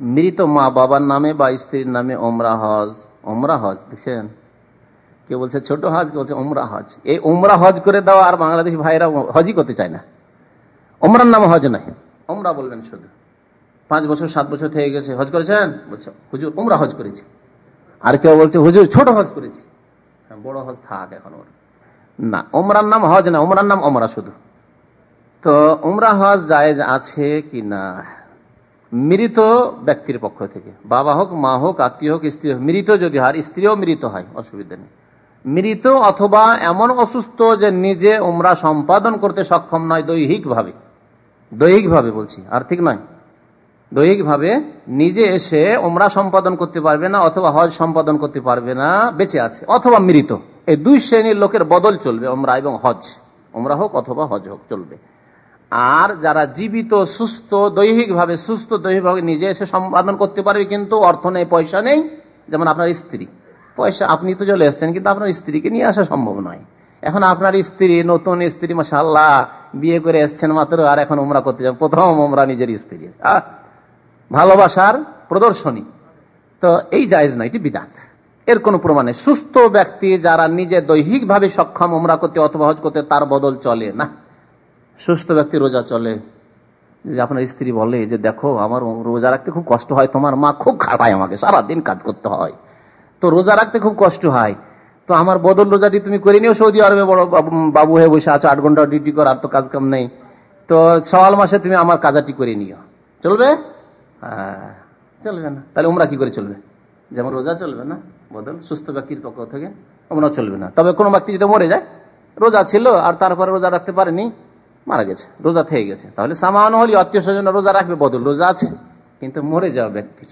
মৃত মা বাবার নামে বা স্ত্রীর নামে ওমরা হজ ওমরা হজ দেখছেন? কে বলছে ছোট হজ কে বলছে ওমরা হজ। এই ওমরা হজ করে দেওয়া আর বাংলাদেশি ভাইরা হজই করতে চায় না। ওমরার নাম হজ নাই ওমরা বলবেন শুধু। পাঁচ বছর সাত বছর থেকে গেছে। হজ করেছেন? বলছো হুজুর ওমরা হজ করেছি। আর কেউ বলছে হুজুর ছোট হজ করেছি। হ্যাঁ, বড় হজ থাক এখন ওর। না ওমরার নাম হজ না ওমরার নাম ওমরা শুধু। তো উমরা হজ জায়েজ আছে কি না? মৃত ব্যক্তির পক্ষ থেকে। বাবা হোক, মা হোক, আত্মীয় হোক, স্ত্রী হোক, মৃত যদি হয় স্ত্রীও মৃত হয়, অসুবিধা নেই। মৃত অথবা এমন অসুস্থ যে নিজে ওমরা সম্পাদন করতে সক্ষম নয় দৈহিক ভাবে দৈহিক ভাবে বলছি আর্থিক নয়। দৈহিক ভাবে নিজে এসে ওমরা সম্পাদন করতে পারবে না, অথবা হজ সম্পাদন করতে পারবে না, বেঁচে আছে, অথবা মৃত। এই দুই শ্রেণির লোকের বদল চলবে ওমরা এবং হজ। ওমরা হোক অথবা হজ হোক, চলবে। আর যারা জীবিত, সুস্থ দৈহিক ভাবে সুস্থ দৈহিক ভাবে নিজে এসে সম্পাদন করতে পারবে, কিন্তু অর্থ নেই, পয়সা নেই। যেমন আপনার স্ত্রী। পয়সা, আপনি তো চলে এসছেন, কিন্তু আপনার স্ত্রীকে নিয়ে আসা সম্ভব নয়। এখন আপনার স্ত্রী, নতুন স্ত্রী মাসাল্লাহ বিয়ে করে এসছেন মাত্র আর এখন উমরা করতে যাবেন প্রথম উমরা নিজের স্ত্রী ভালোবাসার প্রদর্শনী। তো এই জায়েজ নয়, এটি বিদাত। এর কোনো প্রমাণে সুস্থ ব্যক্তি যারা নিজে দৈহিক ভাবে সক্ষম উমরা করতে অথবা হজ করতে, তার বদল চলে না। সুস্থ ব্যক্তি রোজা চলে। যে আপনার স্ত্রী বলে যে দেখো আমার রোজা রাখতে খুব কষ্ট হয় তোমার মা খুব খাটায় আমাকে সারাদিন কাজ করতে হয়। তো রোজা রাখতে খুব কষ্ট হয়। তো আমার বদল রোজাটি তুমি করে নিও সৌদি আরবে বড় বাবু- হয়ে বসে আছো আট ঘণ্টা ডিউটি কর আর তো কাজ কাম নেই। তো সওয়াল মাসে তুমি আমার কাজাটি করে নিও। চলবে? হ্যাঁ, চলবে না। তাহলে উমরা কি করে চলবে? যেমন রোজা চলবে না বদল সুস্থ ব্যক্তির পক্ষ থেকে উমরা চলবে না। তবে কোনো ব্যক্তি যদি মরে যায় রোজা ছিল আর তারপরে রোজা রাখতে পারেনি মারা গেছে, রোজা থেকে গেছে। তাহলে সামান্য হলে আত্মীয় স্বজন রোজা রাখবে, বদল রোজা আছে। কিন্তু মরে যাওয়া ব্যক্তির